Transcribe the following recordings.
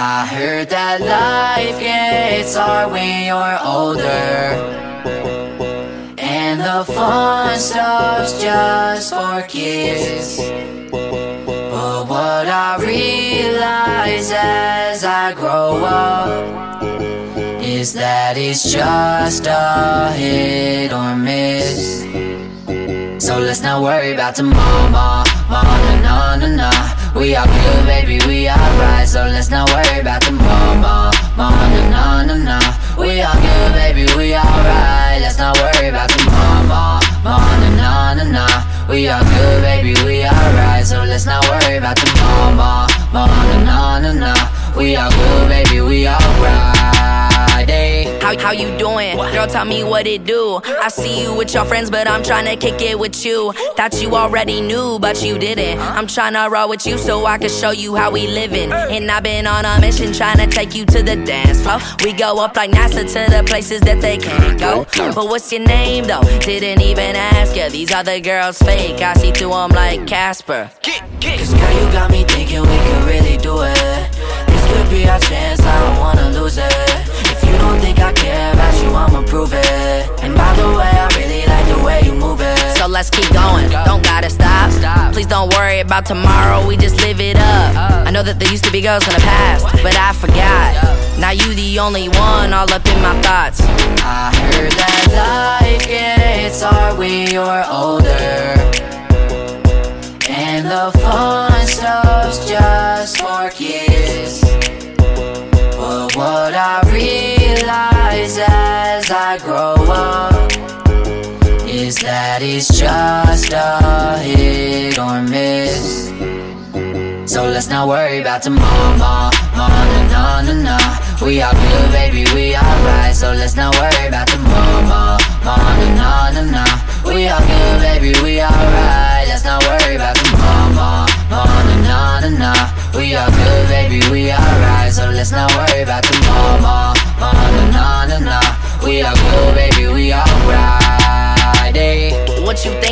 I heard that life gets hard when you're older. And the fun stops just for kids. But what I realize as I grow up is that it's just a hit or miss. So let's not worry about tomorrow, ma, ma, na, na, na, na. We are good, baby, we are right So let's not worry about tomorrow, ma, ma, na, na, na, na We are good, baby, we are right Let's not worry about tomorrow, ma, ma, na, na, na, na We are good, baby, we are right So let's not worry about tomorrow, ma, ma, na, na, na, na We are good, baby, we right how, you doing? Girl, tell me what it do. I see you with your friends, but I'm trying to kick it with you. Thought you already knew, but you didn't. I'm trying to roll with you so I can show you how we living. And I've been on a mission trying to take you to the dance floor. We go up like NASA to the places that they can't go. But what's your name though? Didn't even ask you. These other girls fake. I see through them like Casper. Cause girl, you got me thinking we can really do it. About tomorrow, we just live it up. I know that there used to be girls in the past, but I forgot. Now you the only one all up in my thoughts. I heard that life gets hard when you're older Is that it's just a hit or miss. So let's not worry about tomorrow, ma, ma, na, na, na, na. We are good, baby, we are right. So let's not worry about tomorrow, ma, na, na, na, na. We are good, baby, we are right. Let's not worry about tomorrow, ma, na, na, na, na. We are good, baby, we are right. So let's not worry about tomorrow, ma, ma, na, na, na We are good, baby, we are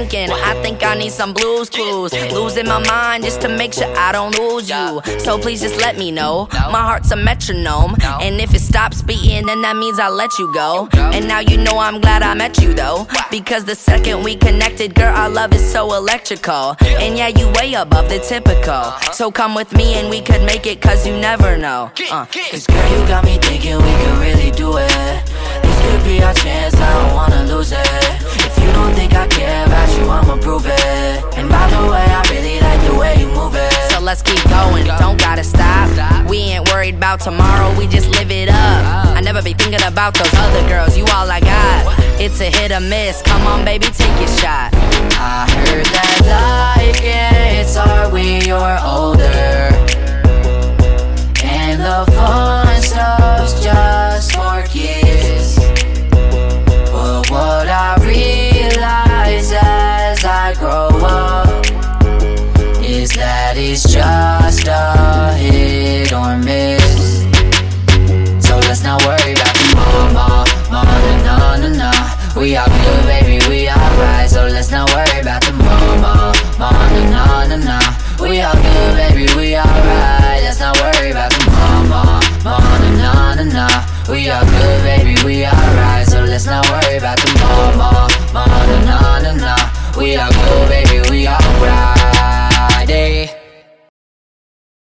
thinking? I think I need some Blue's Clues. Losing my mind just to make sure I don't lose you. So please just let me know. My heart's a metronome. And if it stops beating, then that means I let you go. And now you know I'm glad I met you though. Because the second we connected, girl, our love is so electrical. And yeah, you way above the typical. So come with me and we could make it, cause you never know. Uh. Cause girl, you got me thinking we could really do it. This could be our chance, I don't wanna lose it. Let's keep going, don't gotta stop. We ain't worried about tomorrow, we just live it up. I never be thinking about those other girls, you all I got. It's a hit or miss, come on, baby, take your shot. I heard that life gets hard when you're older. Baby, we are right. So let's not worry about tomorrow, ma, ma, na, na, na. We are good, baby, we are right. Let's not